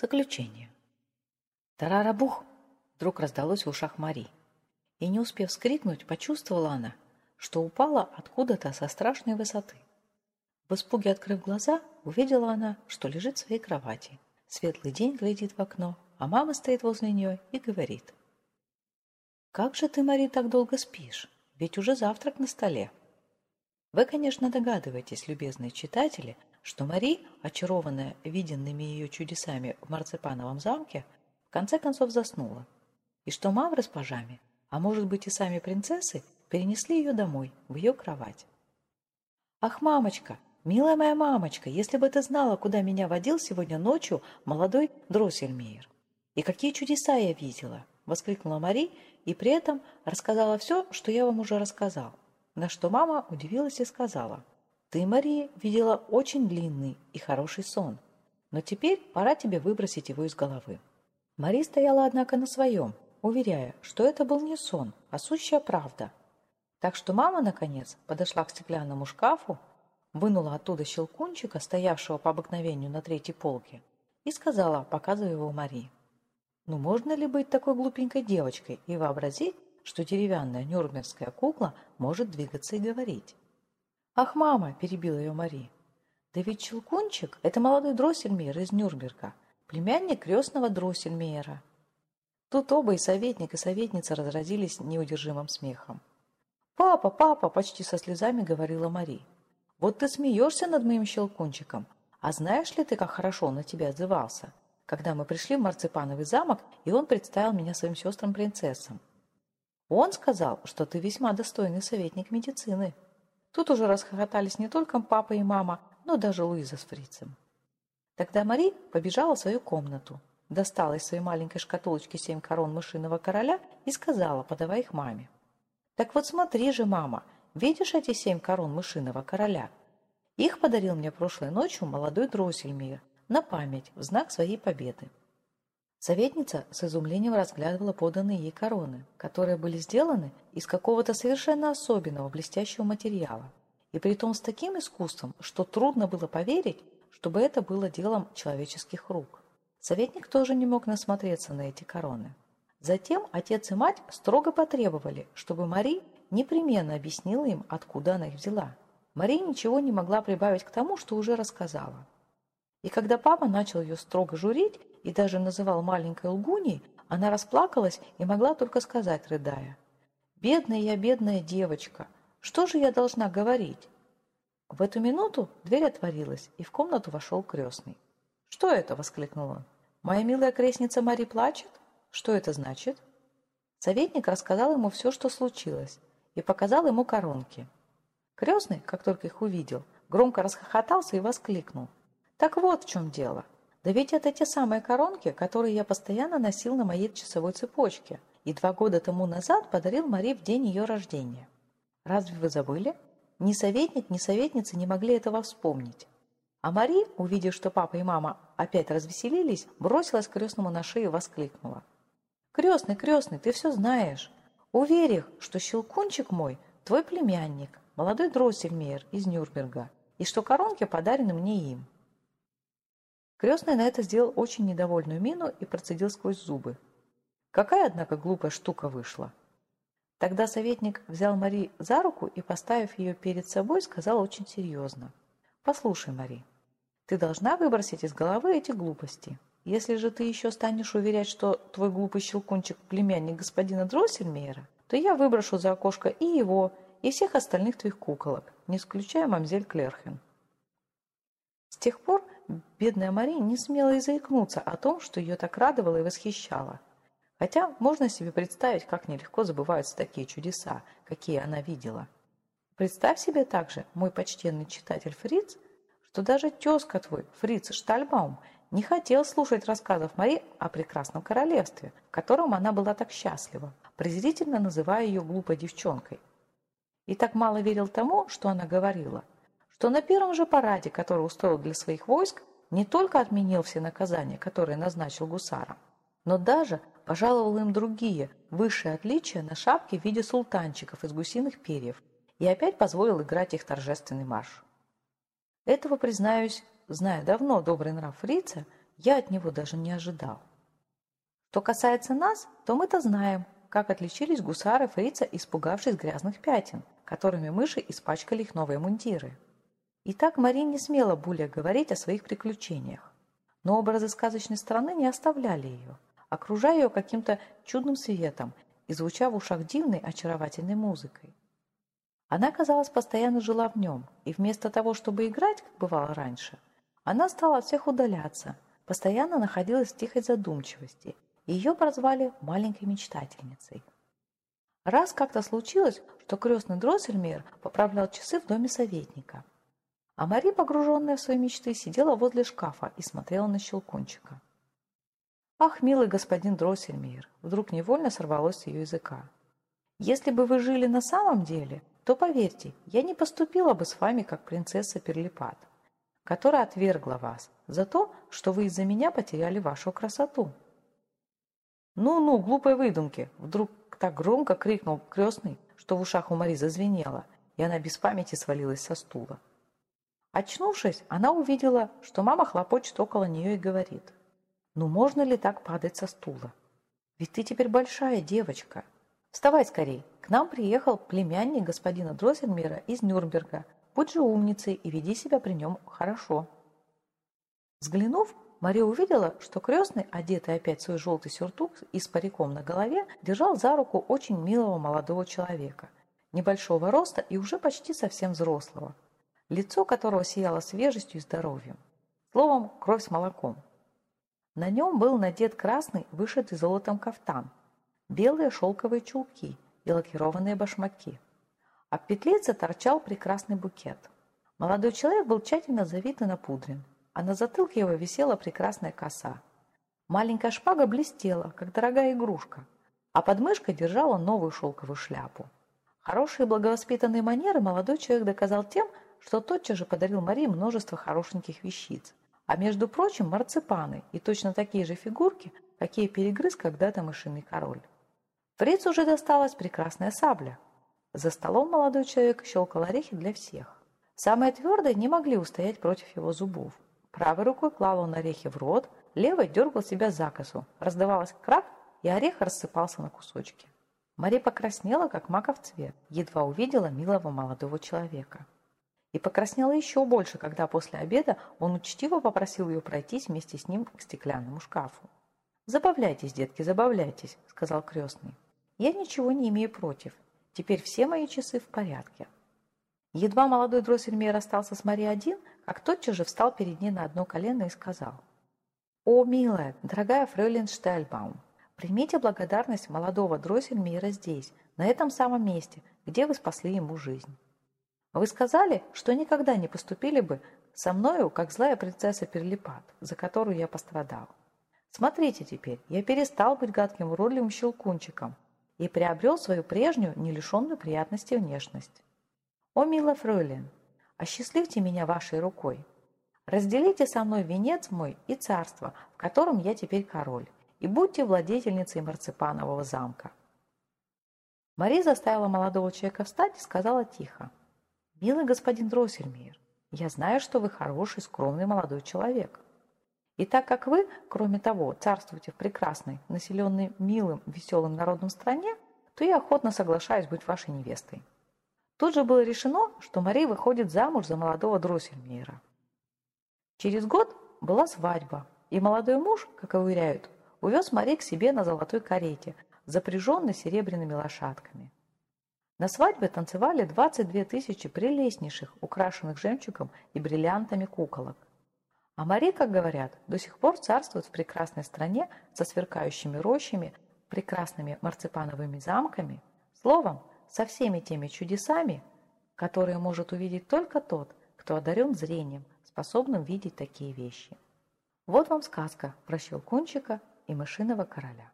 Заключение. Тарарабух! Вдруг раздалось в ушах Мари. И не успев вскрикнуть, почувствовала она, что упала откуда-то со страшной высоты. В испуге открыв глаза, увидела она, что лежит в своей кровати. Светлый день глядит в окно, а мама стоит возле нее и говорит. «Как же ты, Мари, так долго спишь? Ведь уже завтрак на столе». Вы, конечно, догадываетесь, любезные читатели, что Мари, очарованная виденными ее чудесами в марципановом замке, в конце концов заснула, и что мавры с пажами, а может быть и сами принцессы, перенесли ее домой, в ее кровать. «Ах, мамочка, милая моя мамочка, если бы ты знала, куда меня водил сегодня ночью молодой Дроссельмейер! И какие чудеса я видела!» — воскликнула Мари и при этом рассказала все, что я вам уже рассказал, на что мама удивилась и сказала — ты, Мария, видела очень длинный и хороший сон, но теперь пора тебе выбросить его из головы. Мария стояла, однако, на своем, уверяя, что это был не сон, а сущая правда. Так что мама, наконец, подошла к стеклянному шкафу, вынула оттуда щелкунчика, стоявшего по обыкновению на третьей полке, и сказала, показывая его Марии. «Ну можно ли быть такой глупенькой девочкой и вообразить, что деревянная нюрнбергская кукла может двигаться и говорить?» «Ах, мама!» – перебила ее Мари. «Да ведь Челкунчик – это молодой Дроссельмейер из Нюрнберга, племянник крестного Дроссельмейера». Тут оба и советник, и советница разразились неудержимым смехом. «Папа, папа!» – почти со слезами говорила Мари. «Вот ты смеешься над моим Щелкунчиком, а знаешь ли ты, как хорошо он на тебя отзывался, когда мы пришли в Марципановый замок, и он представил меня своим сестрам-принцессам? Он сказал, что ты весьма достойный советник медицины». Тут уже расхохотались не только папа и мама, но даже Луиза с фрицем. Тогда Мари побежала в свою комнату, достала из своей маленькой шкатулочки семь корон мышиного короля и сказала, подавая их маме. «Так вот смотри же, мама, видишь эти семь корон мышиного короля? Их подарил мне прошлой ночью молодой Дроссельмейр на память, в знак своей победы». Советница с изумлением разглядывала поданные ей короны, которые были сделаны из какого-то совершенно особенного блестящего материала, и притом с таким искусством, что трудно было поверить, чтобы это было делом человеческих рук. Советник тоже не мог насмотреться на эти короны. Затем отец и мать строго потребовали, чтобы Мари непременно объяснила им, откуда она их взяла. Мари ничего не могла прибавить к тому, что уже рассказала. И когда папа начал ее строго журить и даже называл маленькой лгуней, она расплакалась и могла только сказать, рыдая, «Бедная я, бедная девочка, что же я должна говорить?» В эту минуту дверь отворилась, и в комнату вошел крестный. «Что это?» – воскликнул он. «Моя милая крестница Мари плачет? Что это значит?» Советник рассказал ему все, что случилось, и показал ему коронки. Крестный, как только их увидел, громко расхохотался и воскликнул – так вот в чем дело. Да ведь это те самые коронки, которые я постоянно носил на моей часовой цепочке и два года тому назад подарил Мари в день ее рождения. Разве вы забыли? Ни советник, ни советница не могли этого вспомнить. А Мари, увидев, что папа и мама опять развеселились, бросилась к крестному на шею и воскликнула. «Крестный, крестный, ты все знаешь. Уверь их, что Щелкунчик мой – твой племянник, молодой Дроссельмейер из Нюрнберга, и что коронки подарены мне им». Крестный на это сделал очень недовольную мину и процедил сквозь зубы. Какая, однако, глупая штука вышла. Тогда советник взял Мари за руку и, поставив ее перед собой, сказал очень серьезно. «Послушай, Мари, ты должна выбросить из головы эти глупости. Если же ты еще станешь уверять, что твой глупый щелкунчик – племянник господина Дроссельмейера, то я выброшу за окошко и его, и всех остальных твоих куколок, не исключая мамзель Клерхен». С тех пор Бедная Мария не смела и заикнуться о том, что ее так радовало и восхищало. Хотя можно себе представить, как нелегко забываются такие чудеса, какие она видела. Представь себе также, мой почтенный читатель Фриц, что даже тезка твой, Фриц Штальбаум, не хотел слушать рассказов Мари о прекрасном королевстве, в котором она была так счастлива, презрительно называя ее глупой девчонкой. И так мало верил тому, что она говорила, что на первом же параде, который устроил для своих войск, не только отменил все наказания, которые назначил гусарам, но даже пожаловал им другие, высшие отличия на шапке в виде султанчиков из гусиных перьев и опять позволил играть их торжественный марш. Этого, признаюсь, зная давно добрый нрав фрица, я от него даже не ожидал. Что касается нас, то мы-то знаем, как отличились гусары фрица, испугавшись грязных пятен, которыми мыши испачкали их новые мундиры. И так Мари не смела более говорить о своих приключениях. Но образы сказочной страны не оставляли ее, окружая ее каким-то чудным светом и звуча в ушах дивной, очаровательной музыкой. Она, казалось, постоянно жила в нем, и вместо того, чтобы играть, как бывало раньше, она стала от всех удаляться, постоянно находилась в тихой задумчивости, и ее прозвали маленькой мечтательницей. Раз как-то случилось, что крестный Дроссельмейр поправлял часы в доме советника, а Мари, погруженная в свои мечты, сидела возле шкафа и смотрела на щелкунчика. «Ах, милый господин Дроссельмейр!» Вдруг невольно сорвалось с ее языка. «Если бы вы жили на самом деле, то, поверьте, я не поступила бы с вами, как принцесса Перлипат, которая отвергла вас за то, что вы из-за меня потеряли вашу красоту». «Ну-ну, глупые выдумки!» Вдруг так громко крикнул крестный, что в ушах у Мари зазвенело, и она без памяти свалилась со стула. Очнувшись, она увидела, что мама хлопочет около нее и говорит, «Ну можно ли так падать со стула? Ведь ты теперь большая девочка. Вставай скорей, к нам приехал племянник господина Дроссельмера из Нюрнберга. Будь же умницей и веди себя при нем хорошо». Взглянув, Мария увидела, что крестный, одетый опять в свой желтый сюртук и с париком на голове, держал за руку очень милого молодого человека, небольшого роста и уже почти совсем взрослого, лицо которого сияло свежестью и здоровьем. Словом, кровь с молоком. На нем был надет красный, вышитый золотом кафтан, белые шелковые чулки и лакированные башмаки. А в петлице торчал прекрасный букет. Молодой человек был тщательно завит и напудрен а на затылке его висела прекрасная коса. Маленькая шпага блестела, как дорогая игрушка, а под мышкой держала новую шелковую шляпу. Хорошие благовоспитанные манеры молодой человек доказал тем, что тотчас же подарил Марии множество хорошеньких вещиц, а между прочим марципаны и точно такие же фигурки, какие перегрыз когда-то мышиный король. Фрицу уже досталась прекрасная сабля. За столом молодой человек щелкал орехи для всех. Самые твердые не могли устоять против его зубов. Правой рукой клал он орехи в рот, левой дергал себя за косу. Раздавалось крак, и орех рассыпался на кусочки. Мария покраснела, как маков цвет, едва увидела милого молодого человека. И покраснела еще больше, когда после обеда он учтиво попросил ее пройтись вместе с ним к стеклянному шкафу. «Забавляйтесь, детки, забавляйтесь», — сказал крестный. «Я ничего не имею против. Теперь все мои часы в порядке». Едва молодой Дроссельмейр остался с Марией один, как тотчас же встал перед ней на одно колено и сказал. «О, милая, дорогая фрейлин Штайльбаум, примите благодарность молодого Дроссельмейра здесь, на этом самом месте, где вы спасли ему жизнь. Вы сказали, что никогда не поступили бы со мною, как злая принцесса Перлипат, за которую я пострадал. Смотрите теперь, я перестал быть гадким уродливым щелкунчиком и приобрел свою прежнюю, не лишенную приятности внешность. «О, мила фройлен, осчастливьте меня вашей рукой. Разделите со мной венец мой и царство, в котором я теперь король, и будьте владетельницей марципанового замка». Мария заставила молодого человека встать и сказала тихо. «Милый господин Дроссельмейр, я знаю, что вы хороший, скромный молодой человек. И так как вы, кроме того, царствуете в прекрасной, населенной милым, веселым народном стране, то я охотно соглашаюсь быть вашей невестой. Тут же было решено, что Мария выходит замуж за молодого Дроссельмейра. Через год была свадьба, и молодой муж, как и уверяют, увез Мари к себе на золотой карете, запряженной серебряными лошадками. На свадьбе танцевали 22 тысячи прелестнейших, украшенных жемчугом и бриллиантами куколок. А Мари, как говорят, до сих пор царствует в прекрасной стране со сверкающими рощами, прекрасными марципановыми замками, словом, со всеми теми чудесами, которые может увидеть только тот, кто одарен зрением, способным видеть такие вещи. Вот вам сказка про Щелкунчика и мышиного короля.